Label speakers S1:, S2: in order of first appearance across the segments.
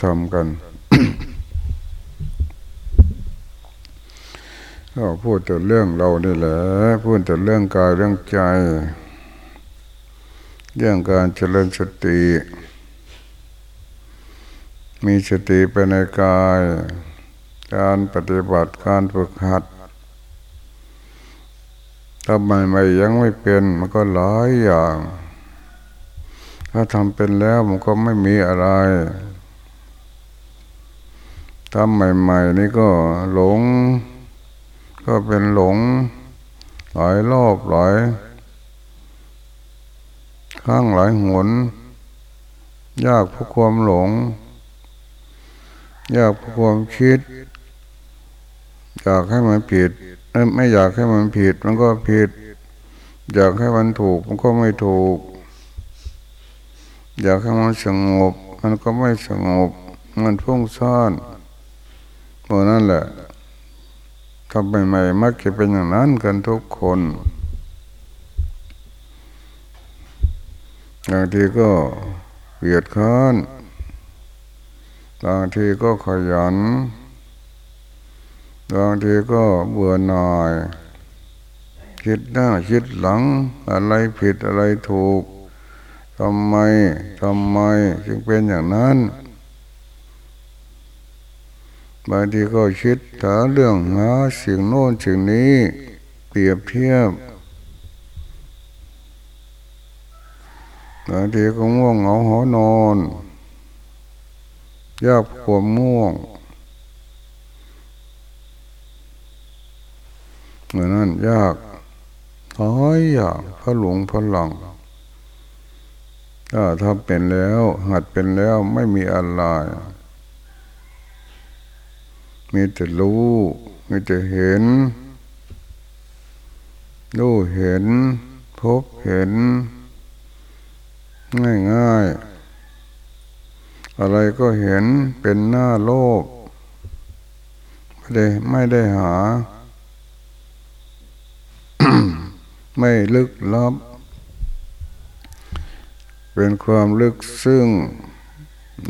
S1: ฟังธรรมกันก็พูดแต่เรื่องเรานี่แหละพูดแต่เรื่องกายเรื่องใจ เรื่องการเจริญสติ มีสติไปในกาย การปฏิบัติการฝึกหัดทำไมไม่ยังไม่เป็นมันก็หลายอย่าง ถ้าทำเป็นแล้วมันก็ไม่มีอะไร ทำใหม่ ๆ นี่ก็หลง ก็เป็นหลง หลายรอบหลายข้างหลายหน ยากเพราะความหลง ยากเพราะความคิด อยากให้มันผิดไม่อยากให้มันผิด มันก็ผิด อยากให้มันถูก มันก็ไม่ถูก อยากให้มันสงบ มันก็ไม่สงบ มันฟุ้งซ่าน เพราะนั่นแหละทำใหม่ๆมักจะเป็นอย่างนั้นกันทุกคนบางทีก็เบียดค้านบางทีก็ขยันบางทีก็เบื่อหน่ายคิดหน้าคิดหลัง อะไรผิดอะไรถูกทำไมทำไมจึงเป็นอย่างนั้น บางทีก็คิดหาเรื่องหาสิ่งโน้นสิ่งนี้ เปรียบเทียบบางทีก็ง่วงเหงาหอนอนยากขวมง่วงเหมือนนั้นยากหายอยากพระหลวงพระหลังถ้าทำเป็นแล้ว หัดเป็นแล้วไม่มีอะไร มีแต่รู้มีแต่เห็น รู้เห็น พบเห็น ง่ายง่ายอะไรก็เห็นเป็นหน้าโลก ไม่ได้ไม่ได้หา ไม่ลึกลับ เป็นความลึกซึ้ง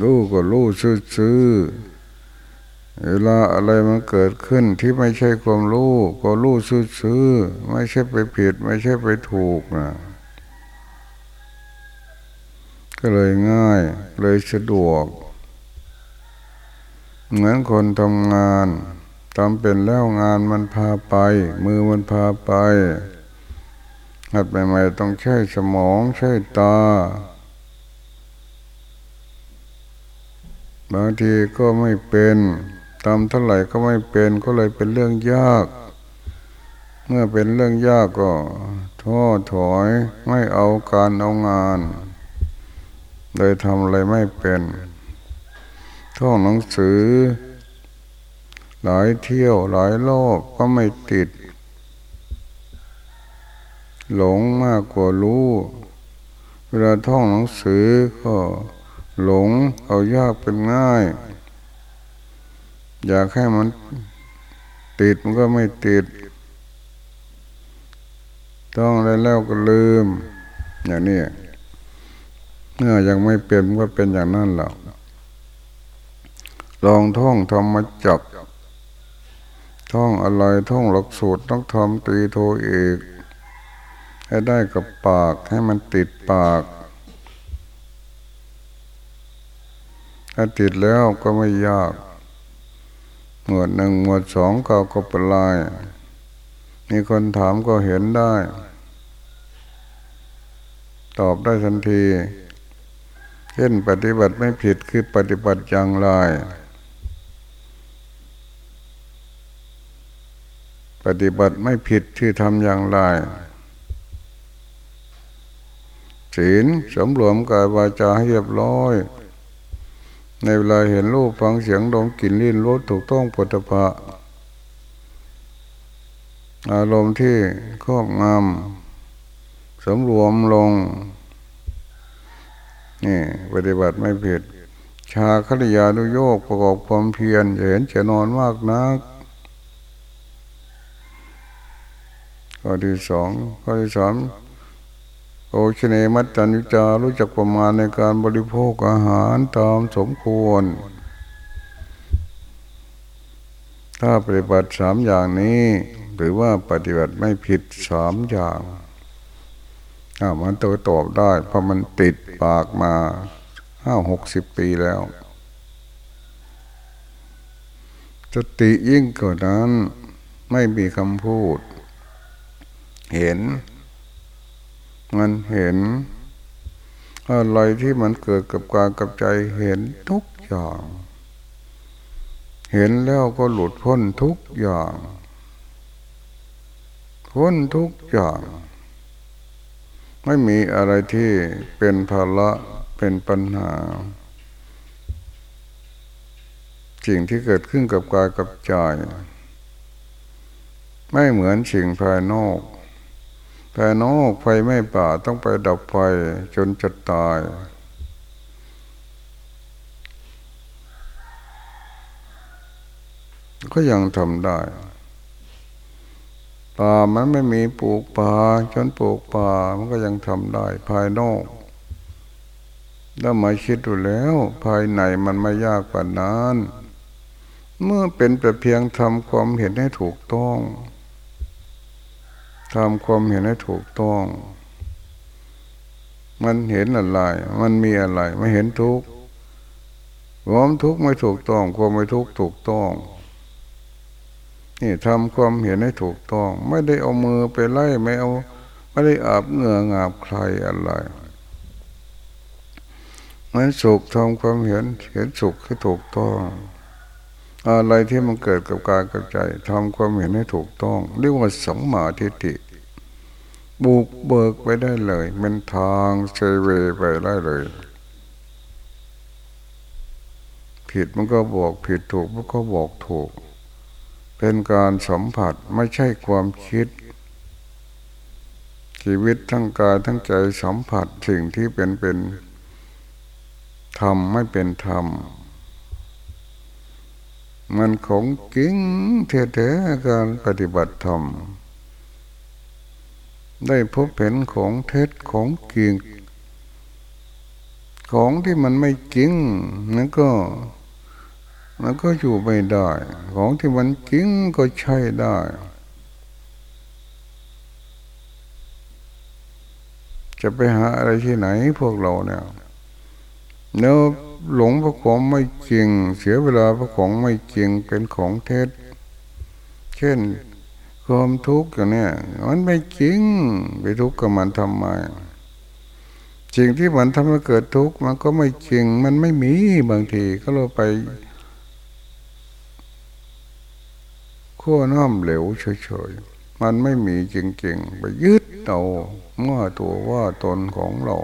S1: รู้ก็รู้ซื่อ เวลาอะไรมันเกิดขึ้นที่ไม่ใช่ความรู้ก็รู้ซื่อไม่ใช่ไปผิด ไม่ใช่ไปถูกนะก็เลยง่ายเลยสะดวก เหมือนคนทำงานทำเป็นแล้วงานมันพาไป มือมันพาไปหัดใหม่ๆต้องใช้สมองใช้ตา บางทีก็ไม่เป็น ทำเท่าไหร่ก็ไม่เป็นก็เลยเป็นเรื่องยาก เมื่อเป็นเรื่องยากก็ท้อถอยไม่เอาการเอางาน เลยทำอะไรไม่เป็นท่องหนังสือ หลายเที่ยวหลายโลกก็ไม่ติด หลงมากกว่ารู้เวลาท่องหนังสือก็หลงเอายากเป็นง่าย อยากให้มันติดมันก็ไม่ติด ต้องแล้วแล้วก็ลืม อย่างนี้เมื่อยังไม่เป็นก็เป็นอย่างนั้นหรอกลองท่องธรรมจักท่องอะไรท่องหลักสูตรต้องทำตีโทเอกให้ได้กับปากให้มันติดปากถ้าติดแล้วก็ไม่ยาก หมวดหนึ่งหมวดสองก็ก็เป็นลายมีคนถามก็เห็นได้ ตอบได้ทันที เช่นปฏิบัติไม่ผิดคือปฏิบัติอย่างไร ปฏิบัติไม่ผิดที่ทำอย่างไรศีลสมรวมกายวาจาให้เรียบร้อย ในเวลาเห็นรูปฟังเสียงดมกลิ่นลิ้นรสถูกต้องปุถะอารมณ์ที่ครอบงำสมรวมลง นี่ ปฏิบัติไม่ผิด ชาคริยานุโยกประกอบความเพียรเห็นจะนอนมากนักข้อที่สองข้อที่สาม โอชเนมัตตัญจารู้จักประมาณในการบริโภคอาหารตามสมควร ถ้าปฏิบัติสามอย่างนี้ หรือว่าปฏิบัติไม่ผิดสามอย่างมันตัวตอบได้ เพราะมันติดปากมาห้าหกสิบปีแล้วสติยิ่งกว่านั้นไม่มีคำพูด เห็น มันเห็น อะไรที่มันเกิดกับกายกับใจเห็นทุกอย่าง เห็นแล้วก็หลุดพ้นทุกอย่าง พ้นทุกอย่าง ไม่มีอะไรที่เป็นภาระเป็นปัญหา สิ่งที่เกิดขึ้นกับกายกับใจ ไม่เหมือนสิ่งภายนอก ภายนอกไฟไม่ป่าต้องไปดับไฟจนจะตาย ก็ยังทำได้ป่ามันไม่มีปลูกป่าจนปลูกป่ามันก็ยังทำได้ภายนอกแล้วมาคิดดูแล้ว ภายในมันไม่ยากกว่านั้น เมื่อเป็นแต่เพียงทำความเห็นให้ถูกต้อง ทำความเห็นให้ถูกต้อง มันเห็นอะไร มันมีอะไรไม่เห็นทุกข์ความทุกข์ไม่ถูกต้อง ความไม่ทุกข์ถูกต้องนี่ทำความเห็นให้ถูกต้อง ไม่ได้เอามือไปไล่ไม่เอา ไม่ได้อาบเหงื่องาบใครอะไรมันสุขทำความเห็นเห็นสุขให้ถูกต้อง อะไรที่มันเกิดกับกายกับใจทำความเห็นให้ถูกต้อง เรียกว่าสัมมาทิฏฐิบุกเบิกไปได้เลยเป็นทางเซเวไปได้เลย ผิดมันก็บอกผิดถูกมันก็บอกถูก เป็นการสัมผัสไม่ใช่ความคิด ชีวิตทั้งกายทั้งใจสัมผัสสิ่งที่เป็นเป็นธรรมไม่เป็นธรรม มันของกิ้งเท้ๆการปฏิบัติธรรม ได้พบเห็นของเท็จของกิ่งของที่มันไม่จริงนั่นก็มันก็อยู่ไม่ได้ ของที่มันจริงก็ใช่ได้ จะไปหาอะไรที่ไหนพวกเราเนี่ยเนื้อ หลงพระของไม่จริง เสียเวลาพระของไม่จริงเป็นของเท็จ เช่นความทุกข์อย่างนี้มันไม่จริงไปทุกข์กับมันทำไมสิ่งที่มันทำให้เกิดทุกข์มันก็ไม่จริง มันไม่มีบางทีก็เราไปขั้วน้ำเหลวเฉยๆมันไม่มีจริงๆ ไปยึดเอาเมื่อตัวว่าตนของเรา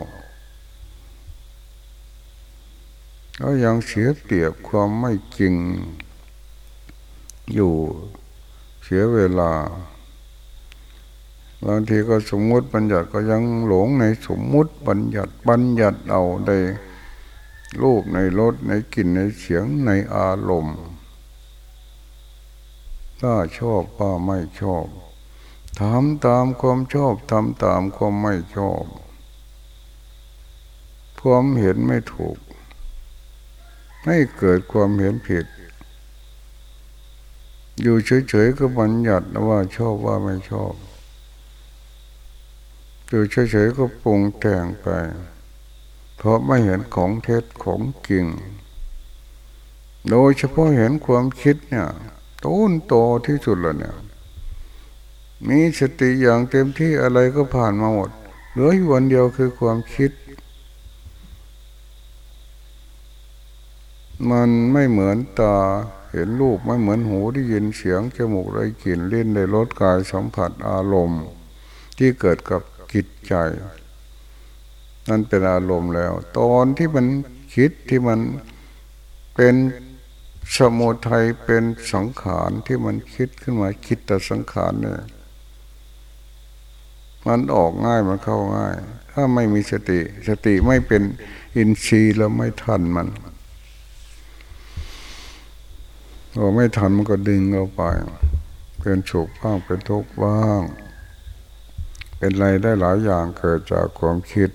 S1: ก็ยังเสียเปรียบความไม่จริง อยู่เสียเวลา บางทีก็สมมุติบัญญัติก็ยังหลงในสมมุติบัญญัติบัญญัติเอาในรูปในรสในกลิ่นในเสียงในอารมณ์ถ้าชอบก็ไม่ชอบทำตามความชอบทำตามความไม่ชอบ ความเห็นไม่ถูก ให้เกิดความเห็นผิด อยู่เฉยๆก็บัญญัติว่าชอบว่าไม่ชอบ อยู่เฉยๆก็ปรุงแต่งไป เพราะไม่เห็นของเท็จของจริง โดยเฉพาะเห็นความคิดเนี่ยต้นโตที่สุดแล้วเนี่ย มีสติอย่างเต็มที่อะไรก็ผ่านมาหมด เหลืออยู่วันเดียวคือความคิด มันไม่เหมือนตาเห็นรูปไม่เหมือนหูได้ยินเสียงจมูกได้กลิ่นลิ้นได้รสกายสัมผัสอารมณ์ ที่เกิดกับจิตใจ นั่นเป็นอารมณ์แล้ว ตอนที่มันคิดที่มันเป็นสมุทัยเป็นสังขารที่มันคิดขึ้นมาคิดแต่สังขารเนี่ยมันออกง่ายมันเข้าง่าย ถ้าไม่มีสติ สติไม่เป็นอินทรีย์แล้วไม่ทันมัน พอไม่ทันมันก็ดึงเราไป เป็นโศกบ้างเป็นทุกข์บ้าง เป็นอะไรได้หลายอย่างเกิดจากความคิด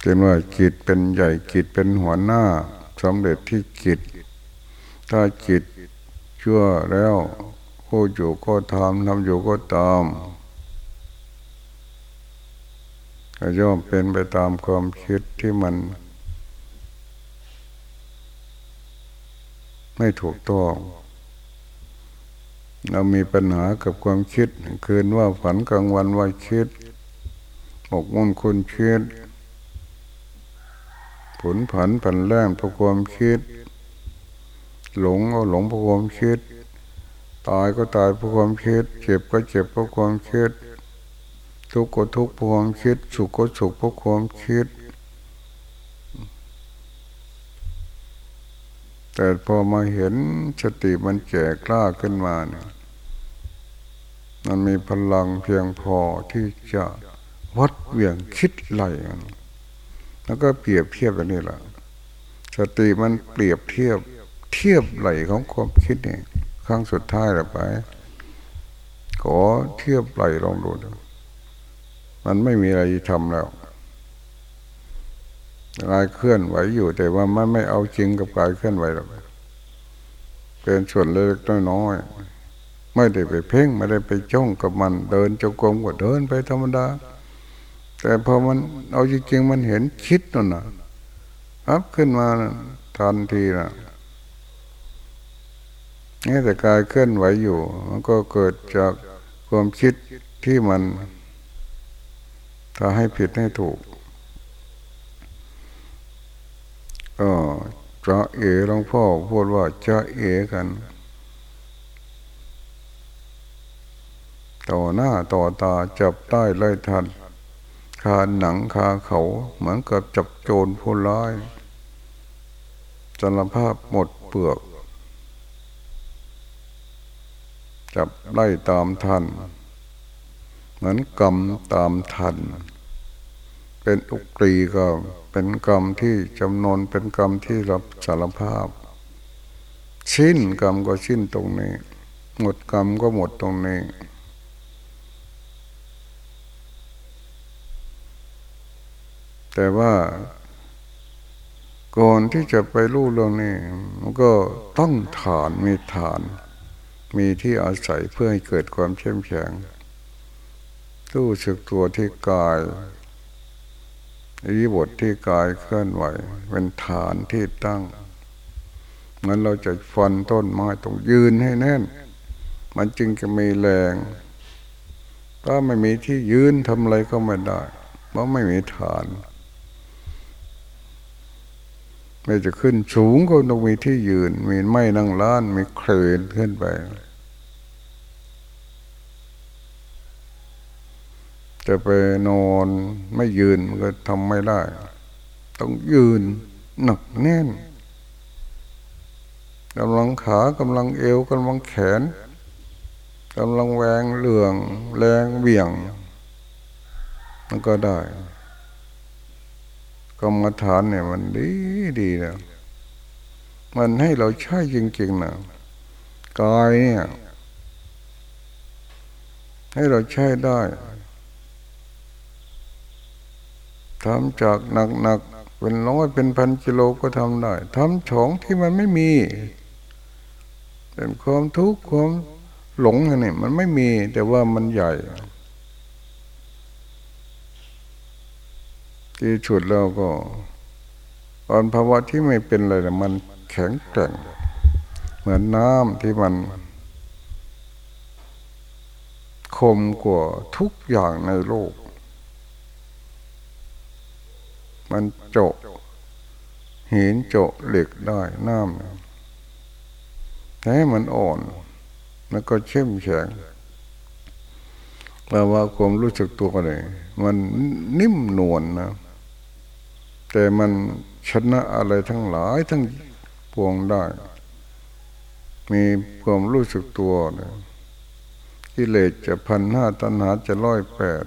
S1: เรียว่าจิตเป็นใหญ่จิตเป็นหัวหน้าสำเร็จที่จิต ถ้าจิตชั่วแล้วผู้อยู่ก็ทำทำอยู่ก็ตามก็ย่อมเป็นไปตามความคิดที่มัน ไม่ถูกต้อง เรามีปัญหากับความคิด คืนว่าฝันกลางวันว่าคิดหมกมุ่นคุณคิด ผลผันผันแรงเพราะความคิด หลงก็หลงเพราะความคิด ตายก็ตายเพราะความคิด เจ็บก็เจ็บเพราะความคิด ทุกข์ก็ทุกข์เพราะความคิด สุขก็สุขเพราะความคิด แต่พอมาเห็นสติมันแก่กล้าขึ้นมาเนี่ยมันมีพลังเพียงพอที่จะวัดเวียงคิดไหลแล้วก็เปรียบเทียบกันนี่แหละสติมันเปรียบเทียบเทียบไหลของความคิดนี่ครั้งสุดท้ายแล้วไป ขอเทียบไหลลองดู มันไม่มีอะไรทำแล้ว กายเคลื่อนไหวอยู่ แต่ว่ามันไม่เอาจริงกับกายเคลื่อนไหวหรอกเป็นส่วนเล็กน้อยไม่ได้ไปเพ่งไม่ได้ไปจ้องกับมัน เดินจงกรมก็เดินไปธรรมดา แต่พอมันเอาจริงๆมันเห็นคิดนั่นนะครับขึ้นมาทันทีนะนี่แต่กายเคลื่อนไหวอยู่มันก็เกิดจากความคิดที่มันถ้าให้ผิดให้ถูก ก็จะเอหลวงพ่อพูดว่าจะเอกัน ต่อหน้าต่อตาจับได้เลยทันคาหนังคาเขาเหมือนกับจับโจรผู้ร้ายจรภาพหมดเปลือก จับไล่ตามทัน เหมือนกรรมตามทัน เป็นอุกรีก็ เป็นกรรมที่จำนวนเป็นกรรมที่รับสารภาพ ชิ้นกรรมก็ชิ้นตรงนี้ หมดกรรมก็หมดตรงนี้ แต่ว่าก่อนที่จะไปรู้เรื่องนี้มันก็ต้องฐานมีฐาน มีที่อาศัยเพื่อให้เกิดความเข้มแข็งรู้สึกตัวที่กาย อิบทที่กายเคลื่อนไหว เป็นฐานที่ตั้งงั้นเราจะฟันต้นไม้ต้องยืนให้แน่น มันจึงจะมีแรง ถ้าไม่มีที่ยืนทำอะไรก็ไม่ได้ เพราะไม่มีฐานไม่จะขึ้นสูงก็ต้องมีที่ยืน มีไม้นั่งล้าน มีเครนขึ้นไป จะไปนอนไม่ยืนมันก็ทำไม่ได้ ต้องยืนหนักแน่นกำลังขากำลังเอวกำลังแขนกำลังแวงเหลือง แรงเบี่ยงมันก็ได้กรรมฐานเนี่ยมันดีดีนะมันให้เราใช้จริงๆนะกายเนี่ย ให้เราใช้ได้ ทำจากหนักๆเป็นร้อยเป็นพันกิโลก็ทำได้ทำของที่มันไม่มี เป็นความทุกข์ความหลงนี่มันไม่มี แต่ว่ามันใหญ่ที่ฉุดแล้วก็ตอนภาวะที่ไม่เป็นอะไรมันแข็งแกร่ง เหมือนน้ำที่มันคมกว่าทุกอย่างในโลก มันโจหินโจเหล็กได้น้ำแต่ให้มันอ่อนแล้วก็เข้มแข็งแปลว่าความรู้สึกตัวเลยมันนิ่มนวลนนะ แต่มันชนะอะไรทั้งหลายทั้งปวงได้ มีความรู้สึกตัวเนี่ยกิเลสจะพันห้าตัณหาจะร้อยแปด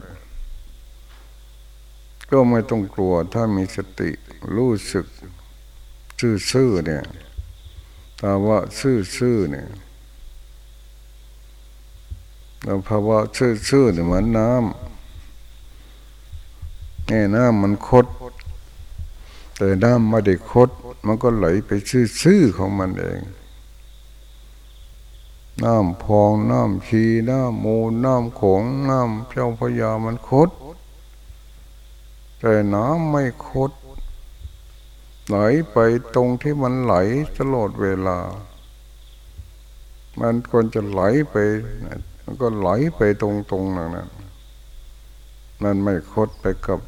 S1: ก็ไม่ต้องกลัวถ้ามีสติรู้สึกซื่อๆเนี่ยแต่ว่าซื่อๆเนี่ยแล้วภาวะชื่อๆเนี่ยเหมือนน้ำนี่น้ำมันคด แต่น้ำไม่ได้คด มันก็ไหลไปชื่อๆของมันเอง น้ำพองน้ำชีน้ำมูลน้ำขงน้ำเจ้าพยามันคด แต่น้ำไม่คดไหลไปตรงที่มันไหลตลอดเวลา มันควรจะไหลไปมันก็ไหลไปตรงๆนั่นนะมันไม่คดไปกับ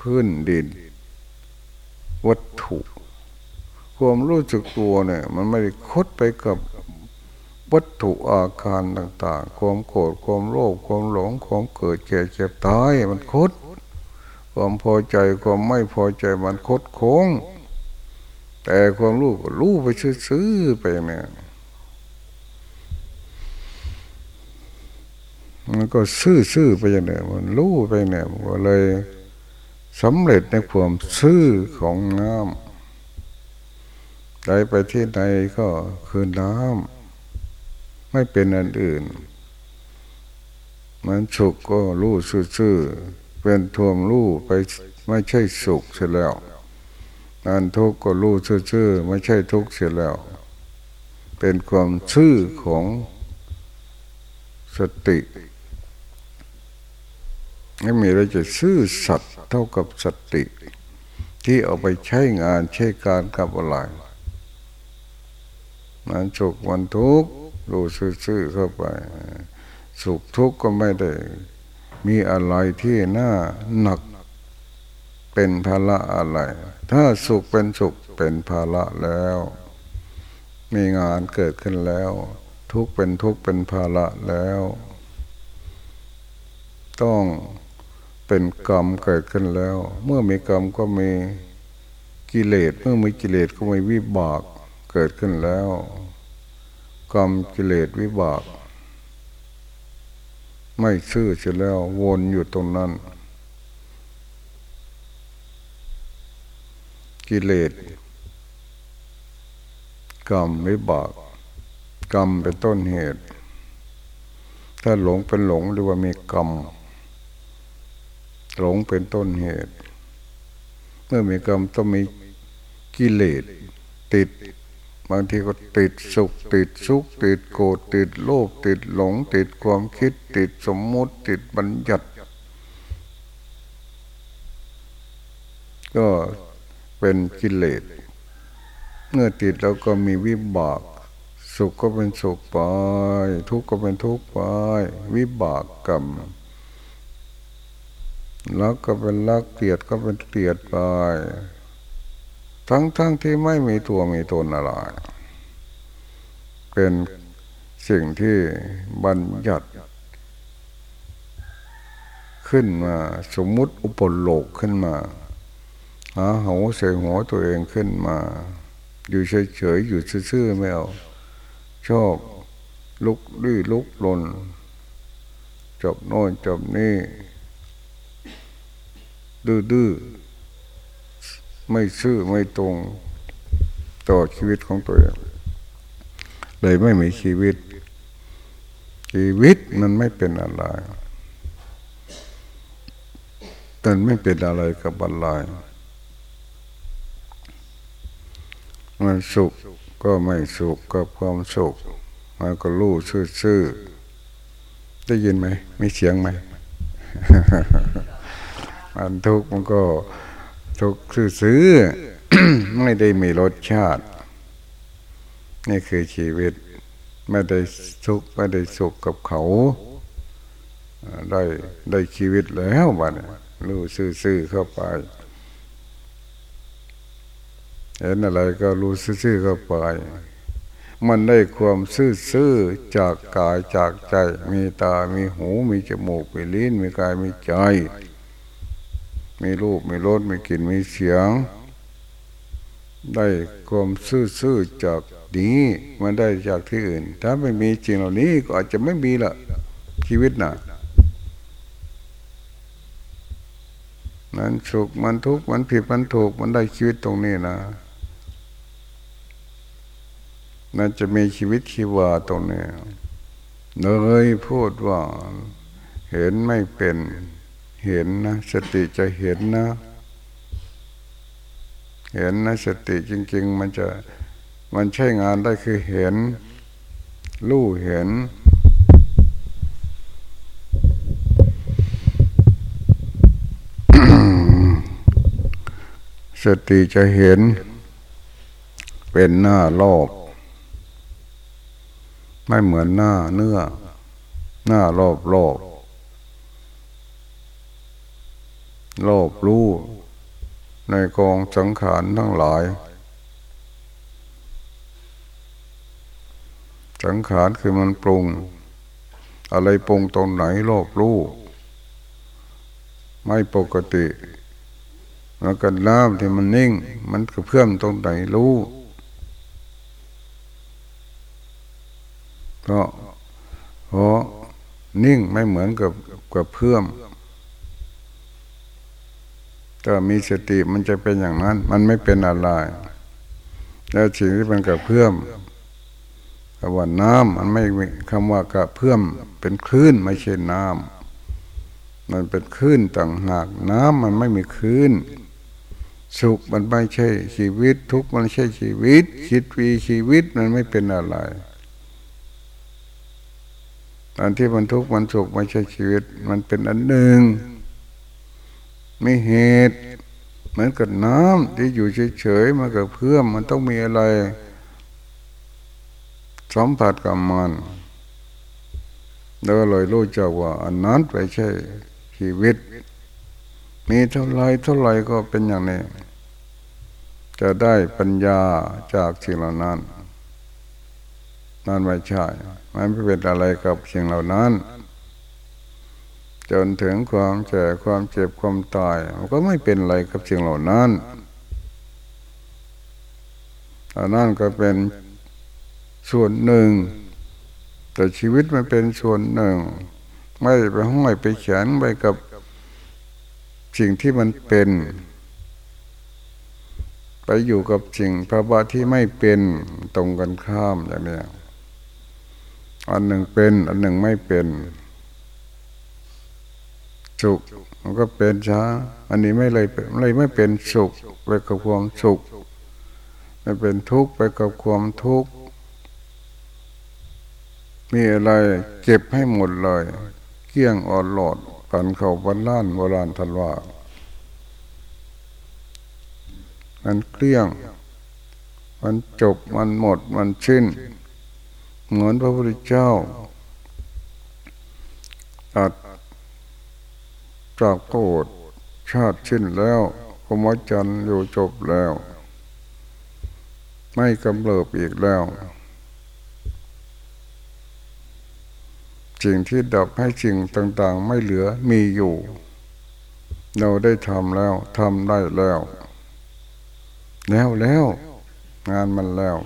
S1: พื้นดิน วัตถุ ความรู้สึกตัวเนี่ย มันไม่ได้คดไปกับ วัตถุอาการต่าง ๆ ความโกรธความโลภความหลงความเกิดแก่เจ็บตายมันคด ความพอใจความไม่พอใจมันคดโค้ง แต่ความรู้ก็รู้ไปซื่อๆไปเนี่ยมันก็ซื่อๆไปอย่างนี้มันรู้ไปเนี่ยมันก็เลยสำเร็จในความซื่อของน้ำไหลไปที่ไหนก็คือน้ำ ไม่เป็นอันอื่น มันสุขก็รู้ซื่อๆเป็นทวมรู้ไปไม่ใช่สุขเสียแล้วงานทุกข์ก็รู้ซื่อๆไม่ใช่ทุกข์เสียแล้ว เป็นความซื่อของสติไม่มีอะไรจะซื่อสัตย์เท่ากับสติ ที่เอาไปใช้งานใช้การกับอะไรมันสุขมันทุกข์ รู้ซื่อๆเข้าไป สุขทุกข์ก็ไม่ได้ มีอะไรที่น่าหนัก เป็นภาระอะไร ถ้าสุขเป็นสุขเป็นภาระแล้ว มีงานเกิดขึ้นแล้ว ทุกเป็นทุกเป็นภาระแล้ว ต้องเป็นกรรมเกิดขึ้นแล้ว เมื่อมีกรรมก็มีกิเลสเมื่อมีกิเลสก็มีวิบากเกิดขึ้นแล้ว กรรมกิเลสวิบาก ไม่ซื่อเสียแล้ววนอยู่ตรงนั้น กิเลสกรรมวิบาก กรรมเป็นต้นเหตุ ถ้าหลงเป็นหลงหรือว่ามีกรรมหลงเป็นต้นเหตุ เมื่อมีกรรมต้องมีกิเลสติด บางทีก็ติดสุข ติดสุข ติดโกรธติดโลภติดหลง ติดความคิด ติดสมมุติ ติดบัญญัติ ก็เป็นกิเลสเมื่อติดแล้วก็มีวิบาก สุขก็เป็นสุขไป ทุกข์ก็เป็นทุกข์ไป วิบากกรรมรักก็เป็นรักเกลียดก็เป็นเกลียดไป ทั้งทั้งที่ไม่มีตัวมีตนอะไร เป็นสิ่งที่บัญญัติขึ้นมาสมมุติอุปโลกขึ้นมาหาหัวใส่หัวตัวเองขึ้นมา อยู่เฉยๆอยู่ซื่อๆไม่เอาชอบลุกดื้อลุกลนจบโน่นจบนี่ดื้อ ไม่ซื่อไม่ตรงต่อชีวิตของตัวเองเลยไม่มีชีวิต ชีวิตมันไม่เป็นอะไรมันไม่เป็นอะไรกับอะไรมันสุขก็ไม่สุขกับความสุขมันก็รู้ซื่อๆได้ยินไหมมีเสียงไหม มันทุกข์มันก็ ทุกซื้อไม่ได้มีรสชาติ นี่คือชีวิต ไม่ได้สุขไม่ได้สุขกับเขา ได้ได้ชีวิตแล้วบ้านรู้ซื่อๆเข้าไป เห็นอะไรก็รู้ซื่อๆเข้าไป มันได้ความซื่อๆจากกายจากใจ มีตา มีหู มีจมูก มีลิ้น มีกาย มีใจ มีรูปมีรสมีกลิ่นมีเสียง ได้ความซื่อๆจากนี้มันได้จากที่อื่น ถ้าไม่มีจริงเหล่านี้ก็อาจจะไม่มีละชีวิตนะ่ะมันสุขมันทุกข์มันผิดมันถูกมันได้ชีวิตตรงนี้นะมันจะมีชีวิตชีวาตรงนี้เลยพูดว่าเห็นไม่เป็น เห็นนะ สติจะเห็นนะ เห็นนะสติจริง ๆ มันจะมันใช้งานได้คือเห็น รู้เห็น สติจะเห็น เป็นหน้าโลกไม่เหมือนหน้าเนื้อ หน้าโลบโลก โลบรู้ในกองสังขารทั้งหลาย สังขารคือมันปรุง อะไรปรุงตรงไหนโลภรู้ไม่ปกติแล้วกันน้ำที่มันนิ่ง มันกระเพื่อมตรงไหนรู้เพราะเพราะนิ่งไม่เหมือนกับกับเพื่อม ถ้ามีสติมันจะเป็นอย่างนั้น มันไม่เป็นอะไร แล้วสิ่งที่มันกับเพื่อมคำว่าน้ำมันไม่คำว่ากระเพื่อมเป็นคลื่นไม่ใช่น้ำมันเป็นคลื่นต่างหาก น้ำมันไม่มีคลื่นสุขมันไม่ใช่ชีวิต ทุกข์มันใช่ชีวิต คิดวีชีวิตมันไม่เป็นอะไรตอนที่มันทุกข์มันสุขไม่ใช่ชีวิต มันเป็นอันหนึ่ง ม่เหตุเหมือนกับน้ำที่อยู่เฉยๆมากับเพื่อมมันต้องมีอะไรสัมผัสกับมันแล้วเลยรู้จักว่า อันนั้นไปใช่ชีวิต มีเท่าไรเท่าไรก็เป็นอย่างนี้ จะได้ปัญญาจากสิ่งเหล่านั้น นั่นไม่ใช่ มันไม่เป็นอะไรกับสิ่งเหล่านั้น จนถึงความแก่ความเจ็บความตายมันก็ไม่เป็นอะไรกับสิ่งเหล่านั้นอันนั้นก็เป็นส่วนหนึ่ง แต่ชีวิตมันเป็นส่วนหนึ่ง ไม่ไปห้อยไปเขียนไปกับสิ่งที่มันเป็น ไปอยู่กับสิ่งภาวะที่ไม่เป็นตรงกันข้ามอย่างนี้อันหนึ่งเป็น อันหนึ่งไม่เป็น สุขมันก็เป็นช้า อันนี้ไม่เลยเลยไม่เป็นสุขไปกับความสุขไม่เป็นทุกข์ไปกับความทุกข์มีอะไรเก็บให้หมดเลยเกี้ยงอ่อนหลอดกันเขาบันล้านโบราณทันว่ามันเกลี้ยง มันจบมันหมดมันชิ้น เหมือนพระพุทธเจ้าตัด จากโกรธชาติชิ้นแล้วกมจันอยู่จบแล้ว ไม่กำเริบอีกแล้วสิ่งที่ดับให้สิ่งต่างๆ ไม่เหลือมีอยู่ เราได้ทำแล้วทำได้แล้ว แล้วแล้ว งานมันแล้ว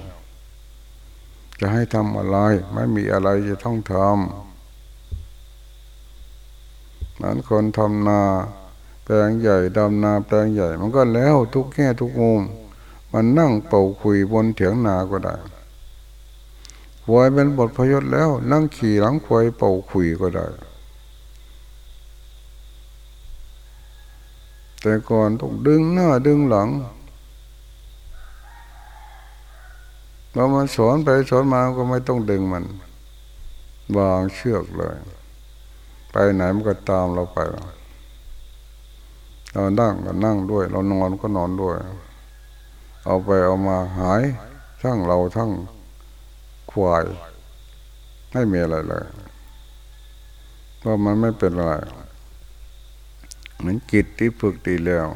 S1: จะให้ทำอะไร ไม่มีอะไรจะต้องทำ เหมือนคนทำนา แปลงใหญ่ดำนาแปลงใหญ่ มันก็แล้วทุกแง่ทุกมุมมันนั่งเป่าคุยบนเถียงนาก็ได้ควายเป็นบทพยศแล้ว นั่งขี่หลังควายเป่าคุยก็ได้ แต่ก่อนต้องดึงหน้าดึงหลังเรามาสอนไปสอนมาก็ไม่ต้องดึงมันวางเชือกเลย ไปไหนมันก็ตามเราไป เรานั่งก็นั่งด้วย เรานอนก็นอนด้วย เอาไปเอามาหายทั้งเราทั้งควาย ไม่มีอะไรเลยเพราะมันไม่เป็นอะไรเหมือนจิตที่ฝึกดีแล้ว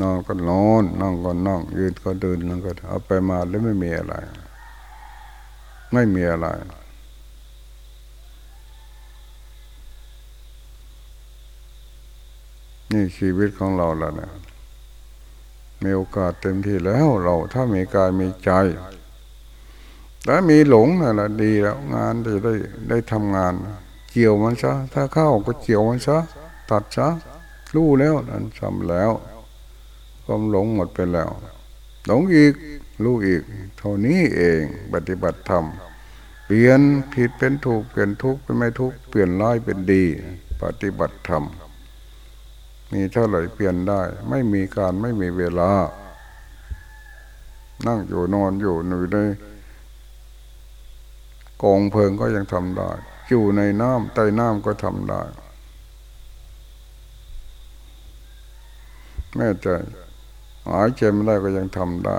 S1: นอนก็นอนนั่งก็นั่งยืนก็เดินนั่งก็เอาไปมาแล้วไม่มีอะไร ไม่มีอะไร นี่ชีวิตของเราแล้วนี่ยมีโอกาสเต็มที่แล้วเราถ้ามีกายมีใจถ้ามีหลงนั่นแหละดีแล้ว งานจะได้ได้ทำงาน เกี่ยวมันซะถ้าเข้าก็เกี่ยวมันซะตัดซะรู้แล้วนั่นทำแล้วความหลงหมดไปแล้ว หลงอีกรู้อีก เท่านี้เองปฏิบัติธรรมเปลี่ยนผิดเป็นถูกเปลี่ยนทุกข์เป็นไม่ทุกข์เปลี่ยนร้ายเป็นดี ปฏิบัติธรรม มีเท่าไหร่เปลี่ยนได้ ไม่มีการไม่มีเวลา นั่งอยู่นอนอยู่หนูในกองเพลิงก็ยังทำได้ อยู่ในน้ำใต้น้ำก็ทำได้ แม่ใจหายใจไม่ได้ก็ยังทำได้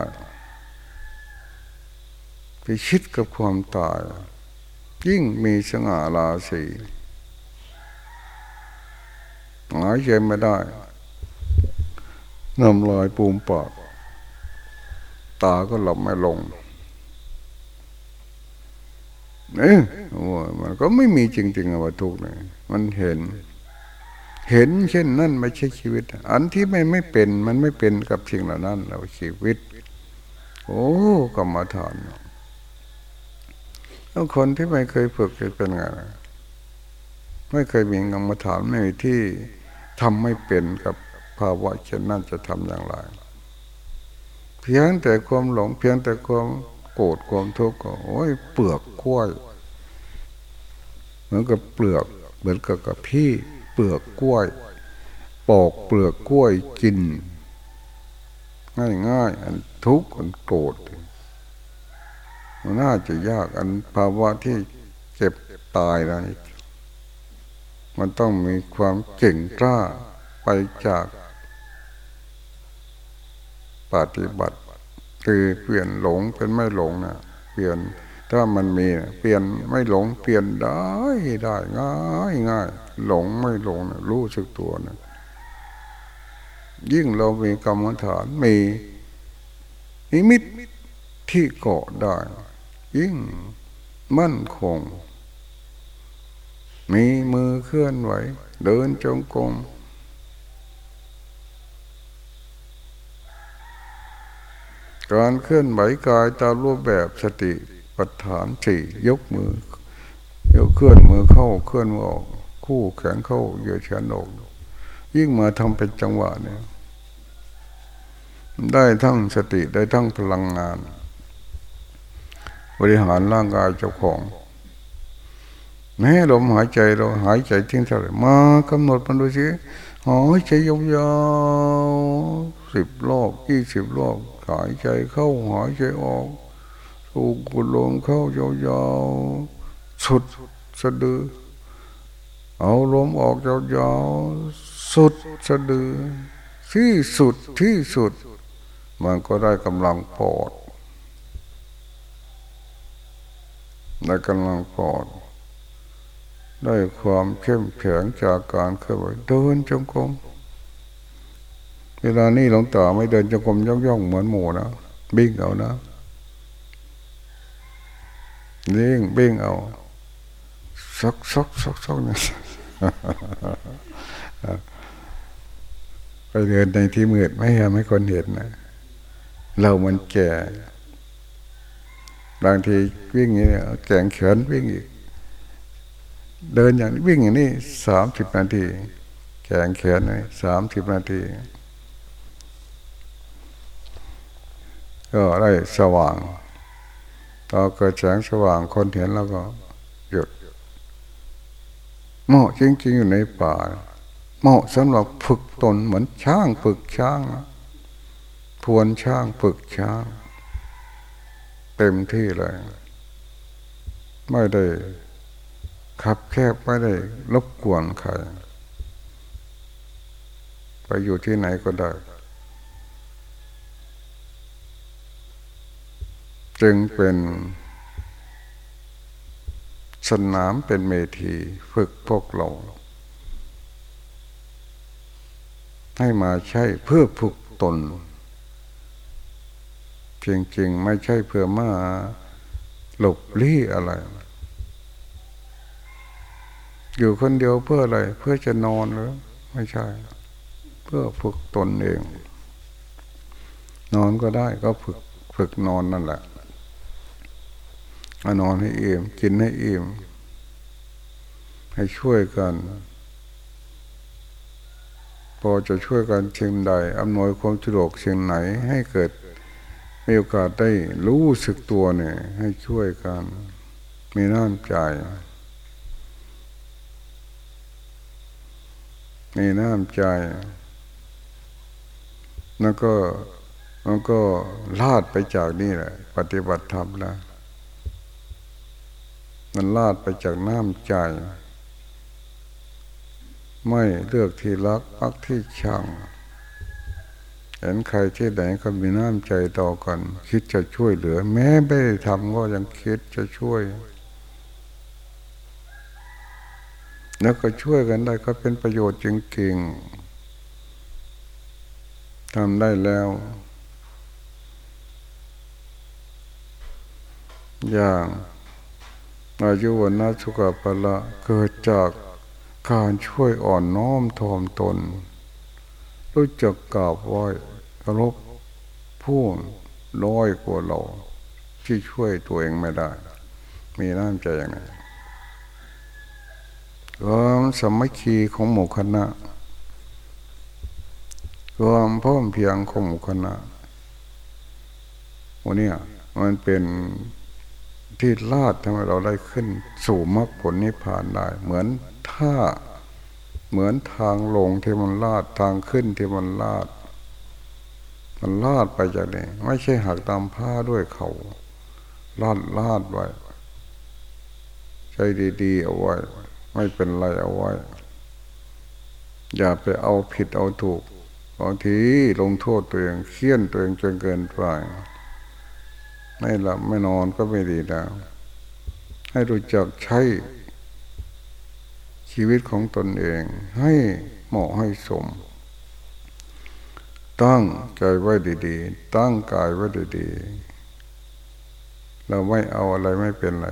S1: ไปคิดกับความตาย ยิ่งมีสง่าราศี หายใจไม่ได้น้ำลายปูมปากตาก็หลับไม่ลงเอ๊ะมันก็ไม่มีจริงๆอะว่าทุกข์เลยมันเห็น เห็นเช่นนั่นไม่ใช่ชีวิต อันที่ไม่ไม่เป็นมันไม่เป็นกับสิ่งเหล่านั้นเราชีวิต โอ้กรรมฐานแล้วคนที่ไม่เคยฝึกจะเป็นไงไม่เคยมีกรรมฐานในที่ ทำไม่เป็นกับภาวะเช่นนั้นจะทำอย่างไร เพียงแต่ความหลงเพียงแต่ความโกรธความทุกข์ก็โอ้ยเปลือกกล้วย เหมือนกับเปลือก เหมือนกับกับพี่เปลือกกล้วย ปอกเปลือกกล้วยกิน ง่ายง่ายอันทุกข์อันโกรธมันน่าจะยากอันภาวะที่เจ็บตายนะ มันต้องมีความเก่งกล้าไปจากปฏิบัติคือเปลี่ยนหลงเป็นไม่หลงนะเปลี่ยนถ้ามันมีเปลี่ยนไม่หลงเปลี่ยนได้ได้ง่ายง่ายหลงไม่หลงนะรู้สึกตัวนะยิ่งเรามีกรรมฐานมีนิมิตที่เกาะได้ ยิ่งมั่นคง มีมือเคลื่อนไหว เดินจงกรมการเคลื่อนไหวกายตามรูปแบบสติปัฏฐานสี่ยกมือยกเคลื่อนมือเข้าเคลื่อนมือออก คู่แขนเข้าเหยียดแขนออก ยิ่งมาทำเป็นจังหวะเนี่ยได้ทั้งสติได้ทั้งพลังงาน บริหารร่างกายเจ้าของ แม้ลมหายใจเราหายใจทิ้งเท่าไหร่มากำหนดมันดูสิหายใจยาวๆสิบรอบยี่สิบรอบหายใจเข้าหายใจออกสูกุลมเข้ายาวๆสุดสะดือ เอาลมออกยาวๆสุดสะดือ ที่สุดที่สุด มันก็ได้กำลังปอดได้กำลังปอด ได้ความเข้มแข็งจากการเคลื่อนไหวเดินจงกรมเวลานี้หลวงตาไม่เดินจงกรมย่องย่องเหมือนหมูนะบิ้งเอานะเลี้ยงบิ้งเอาซักซักซักซักเนี่ยไปเดินในที่มืดไม่ให้คนเห็นนะเรามันแก่ บางทีวิ่งอย่างนี้แก่งเขินวิ่งอีก เดินอย่างวิ่งอย่างนี้สามสิบนาทีแก่งเขินเลยสามสิบนาที ก็ได้สว่างพอเกิดแสงสว่างคนเห็นแล้วก็หยุดเหมาะจริงๆอยู่ในป่าเหมาะสำหรับฝึกตนเหมือนช้างฝึกช้างทวนช้างฝึกช้าง เต็มที่เลย ไม่ได้ ขับแคบไม่ได้รบกวนใครไปอยู่ที่ไหนก็ได้ จึงเป็นสนามเป็นเมทีฝึกพวกเราให้มาใช้เพื่อฝึกตนจริงๆ ไม่ใช่เพื่อมาหลบลี้อะไร อยู่คนเดียวเพื่ออะไร เพื่อจะนอนหรือไม่ใช่ เพื่อฝึกตนเอง นอนก็ได้ก็ฝึกฝึกนอนนั่นแหละนอนให้อิ่มกินให้อิ่มให้ช่วยกัน พอจะช่วยกันเชิงใดอำนวยความสะดวกเชิงไหนให้เกิดมีโอกาสได้รู้สึกตัวเนี่ย ให้ช่วยกัน มีน้ำใจ มีน้ำใจ แล้วก็มันก็ลาดไปจากนี่แหละ ปฏิบัติธรรมแล้วมันลาดไปจากน้ำใจ ไม่เลือกที่รักปักที่ชังเห็นใครที่ไหนก็มีน้ำใจต่อกัน คิดจะช่วยเหลือ แม้ไม่ได้ทำก็ยังคิดจะช่วย แล้วก็ช่วยกันได้ก็เป็นประโยชน์จริงๆทำได้แล้ว อย่างอายุวันนาสุขภละเกิดจากการช่วยอ่อนน้อมถ่อมตน รู้จักกราบไหว้เคารพผู้ร้อยกว่าเรา ที่ช่วยตัวเองไม่ได้ มีน้ำใจอย่างไร ความสมัคคีของหมู่คณะความพ่อมเพียงของหมู่คณะวันนี้มันเป็นที่ลาดทำให้เราได้ขึ้น สู่มรรคผลนิพพานได้ เหมือนท่าเหมือนทางลงที่มันลาดทางขึ้นที่มันลาด มันลาดไปจากนี้ไม่ใช่หักตามผ้าด้วยเขาลาดลาดไว้ใจดีๆเอาไว้ ไม่เป็นไรเอาไว้ อย่าไปเอาผิดเอาถูกบางทีลงโทษตัวเองเคี่ยนตัวเองจนเกินไปไม่หลับไม่นอนก็ไม่ดีแล้ว ให้รู้จักใช้ชีวิตของตนเอง ให้เหมาะให้สม ตั้งใจไว้ดีๆ ตั้งกายไว้ดีๆ เราไม่เอาอะไรไม่เป็นไร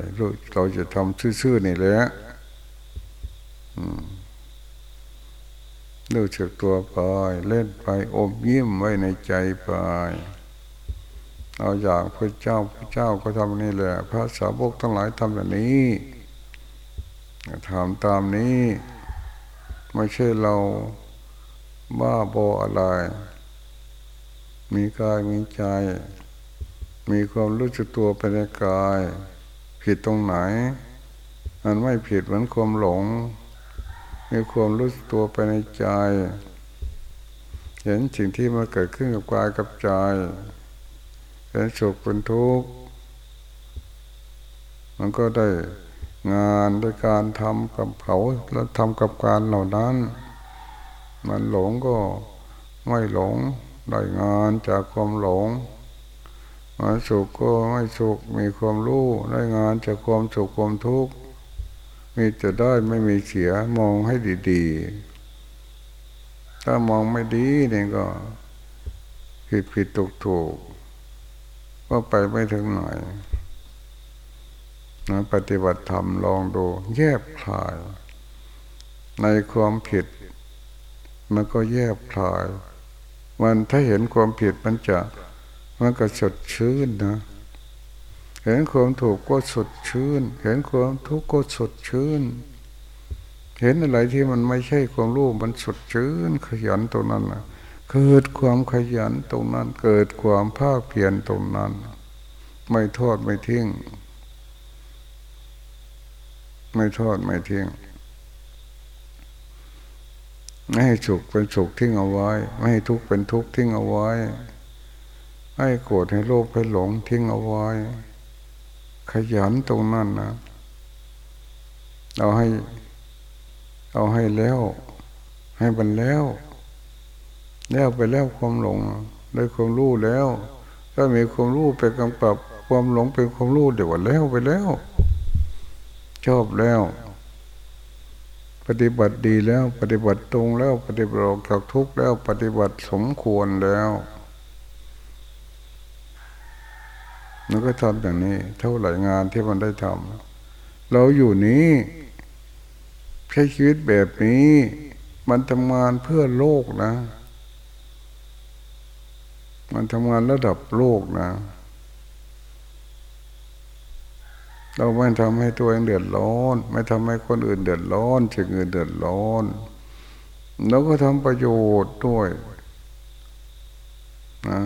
S1: เราจะทำซื่อๆนี่แหละ เลือกเชือกตัวไปเล่นไปอมยิ้มไว้ในใจไปเอาอย่างพระเจ้าพระเจ้าก็ทำนี่แหละ พระสาวกทั้งหลายทำแบบนี้ทำตามนี้ ไม่ใช่เราบ้าบออะไร มีกายมีใจ มีความรู้สึกตัวไปในกาย ผิดตรงไหน มันไม่ผิดเหมือนความหลง มีความรู้สึกตัวไปในใจ เห็นสิ่งที่มาเกิดขึ้นกับกายกับใจเป็นสุขเป็นทุกข์ มันก็ได้งานด้วยการทำกับเขาแล้วทำกับการเหล่านั้น มันหลงก็ไม่หลงได้งานจากความหลงมันสุขก็ไม่สุขมีความรู้ได้งานจากความสุขความทุกข์ มีจะได้ไม่มีเสียมองให้ดีๆ ถ้ามองไม่ดีเนี่ยก็ ผิดผิดถูกถูกก็ไปไม่ถึงไหนนะปฏิบัติธรรมลองดู แยบคลาย ในความผิด มันก็แยบคลาย มันถ้าเห็นความผิดมันจะ มันก็สดชื่นนะ เห็นความถูกก็สดชื่น เห็นความทุกข์ก็สดชื่น เห็นอะไรที่มันไม่ใช่ความรู้มันสดชื่น ขยันตรงนั้นนะเกิดความขยันตรงนั้น เกิดความภาคเพียรตรงนั้น ไม่ทอดไม่ทิ้งไม่ทอดไม่ทิ้งไม่ให้สุขเป็นสุขทิ้งเอาไว้ ไม่ให้ทุกข์เป็นทุกข์ทิ้งเอาไว้ ให้โกรธให้โลภให้หลงทิ้งเอาไว้ ขยันตรงนั้นนะเอาให้ เอาให้แล้ว ให้มันแล้ว แล้วไปแล้วความหลงได้ความรู้แล้ว ถ้ามีความรู้ไปกำกับความหลงเป็นความรู้เดี๋ยวแล้วไปแล้ว ชอบแล้ว ปฏิบัติดีแล้ว ปฏิบัติตรงแล้ว ปฏิบัติออกจากทุกข์แล้ว ปฏิบัติสมควรแล้ว มันก็ทำอย่างนี้ เท่าไหร่งานที่มันได้ทำเราอยู่นี้ใช้ชีวิตแบบนี้ มันทำงานเพื่อโลกนะ มันทำงานระดับโลกนะ เราไม่ทำให้ตัวเองเดือดร้อน ไม่ทำให้คนอื่นเดือดร้อนสิ่งอื่นเดือดร้อนเราก็ทำประโยชน์ด้วยนะ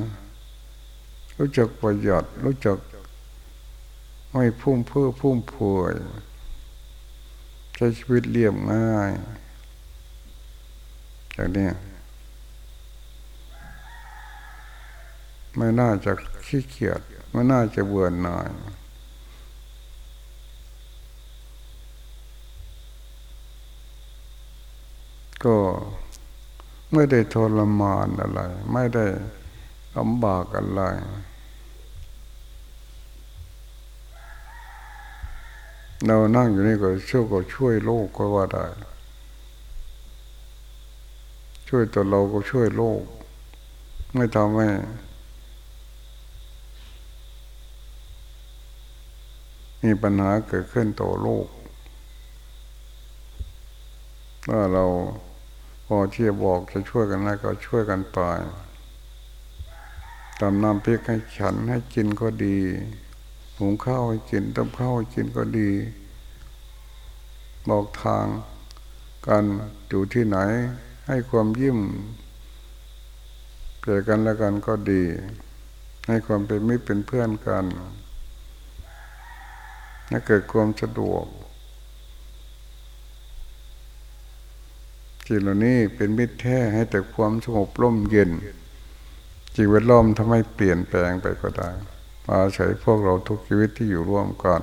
S1: รู้จักประหยัด รู้จักไม่พุ่มเพื่อพุ่มพวยใช้ชีวิตเรียบง่ายอย่างนี้ไม่น่าจะขี้เกียจไม่น่าจะเบื่อหน่ายก็ไม่ได้ทรมานอะไร ไม่ได้ ลำบากอะไรเรานั่งอยู่นี่ก็ช่วยก็ช่วยโลกก็ว่าได้ ช่วยตัวเราก็ช่วยโลก ไม่ทำให้มีปัญหาเกิดขึ้นต่อโลกว่าเราพอที่จะบอกจะช่วยกันได้ก็ช่วยกันไป ทำน้ำพริกให้ฉันให้กินก็ดีหุงข้าวให้กินต้มข้าวให้กินก็ดี บอกทางกันอยู่ที่ไหน ให้ความยิ้มเกิดกันแล้วกันก็ดี ให้ความเป็นมิตรเป็นเพื่อนกันให้เกิดความสะดวกสิ่งเหล่านี้เป็นมิตรแท้ให้แต่ความสงบร่มเย็น จิตวิตล้อมทำให้เปลี่ยนแปลงไปก็ได้อาศัยพวกเราทุกชีวิตที่อยู่ร่วมกัน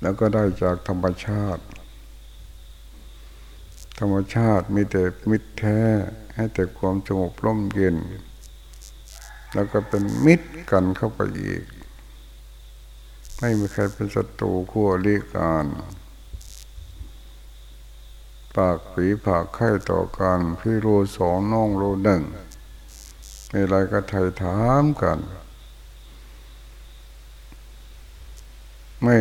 S1: แล้วก็ได้จากธรรมชาติ ธรรมชาติมีแต่มิตรแท้ ให้แต่ความสงบร่มเย็น แล้วก็เป็นมิตรกันเข้าไปอีก ไม่มีใครเป็นศัตรูขั้วลีกันปากผีผากไข่ต่อกัน พี่รู้สองน้องรู้หนึ่ง มีอะไรก็ไถ่ถามกัน ไม่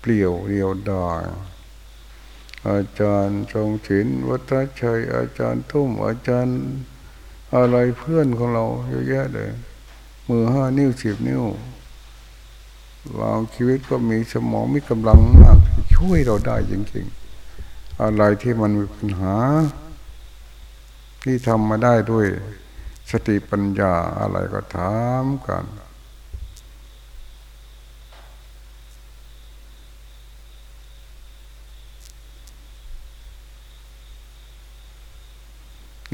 S1: เปลี่ยวเรียวดายอาจารย์ทรงศิลวัฒชัย อาจารย์ทุ่ม อาจารย์อะไรเพื่อนของเราเยอะแยะเลยมือห้านิ้วสิบนิ้ววาชีวิตก็มีสมองมีกำลังมากช่วยเราได้จริงๆ อะไรที่มันมีปัญหา ที่ทำมาได้ด้วย สติปัญญาอะไรก็ถามกัน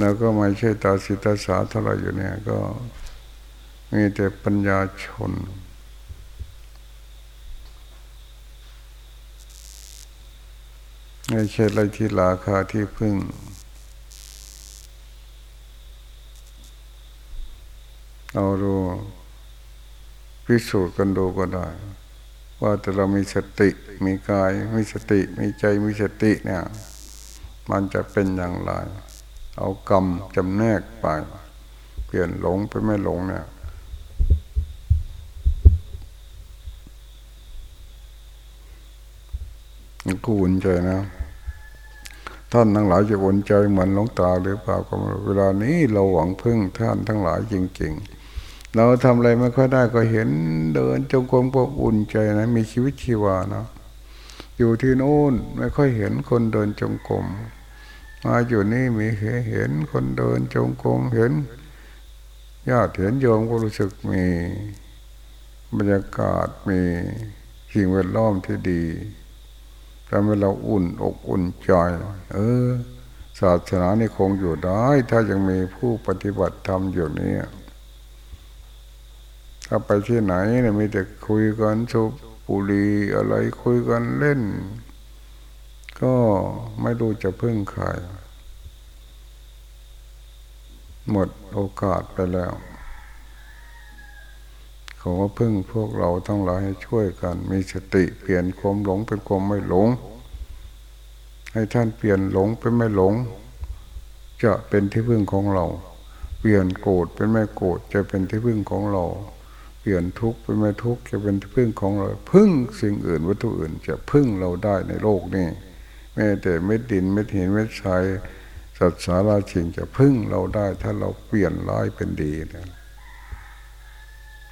S1: แล้วก็ไม่ใช่ตาสิตาสาเท่าไรอยู่เนี่ยก็มีแต่ปัญญาชนไม่ใช่อะไรที่ราคาที่พึ่ง เอาดูพิสูจน์กันดูก็ได้ ว่าแต่เรามีสติมีกาย มีสติมีใจมีสติเนี่ย มันจะเป็นอย่างไร เอากรรมจำแนกไป เปลี่ยนหลงไปไม่หลงเนี่ยกูอุ่นใจนะท่านทั้งหลายจะอุ่นใจเหมือนหลงตาหรือเปล่าก็เวลานี้เราหวังพึ่งท่านทั้งหลายจริง ๆ เราทำอะไรไม่ค่อยได้ก็เห็นเดินจงกรมก็อุ่นใจนะ มีชีวิตชีวาเนาะอยู่ที่โน้นไม่ค่อยเห็นคนเดินจงกรมมาอยู่นี่มีเห็นคนเดินจงกรมเห็นญาติเห็นโยมก็รู้สึกมีบรรยากาศมีสิ่งแวดล้อมที่ดีทำให้เราอุ่นอกอุ่นใจเออ ศาสนานี่คงอยู่ได้ ถ้ายังมีผู้ปฏิบัติธรรมอยู่นี่ ถ้าไปที่ไหนเนี่ยมีแต่คุยกันชุบปุรีอะไรคุยกันเล่น ก็ไม่รู้จะพึ่งใครหมดโอกาสไปแล้วขอพึ่งพวกเราทั้งหลายให้ช่วยกัน มีสติเปลี่ยนความหลงเป็นความไม่หลง ให้ท่านเปลี่ยนหลงเป็นไม่หลง จะเป็นที่พึ่งของเรา เปลี่ยนโกรธเป็นไม่โกรธจะเป็นที่พึ่งของเรา เปลี่ยนทุกข์เป็นไม่ทุกข์จะเป็นพึ่งของเรา พึ่งสิ่งอื่นวัตถุอื่นจะพึ่งเราได้ในโลกนี้แม้แต่เม็ดดินเม็ดหินเม็ดทรายสัตว์สาราชิงจะพึ่งเราได้ ถ้าเราเปลี่ยนร้ายเป็นดีนะ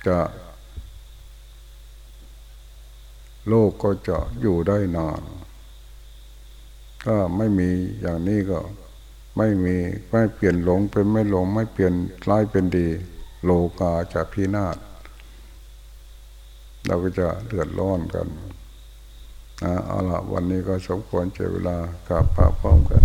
S1: จะโลกก็จะอยู่ได้นานถ้าไม่มีอย่างนี้ก็ไม่มีไม่เปลี่ยนหลงเป็นไม่หลง ไม่เปลี่ยนร้ายเป็นดี โลกาจะพินาศ เราก็จะเดือดร้อนกันนะเอาละวันนี้ก็สมควรเจเวลากับพระพร้อมกัน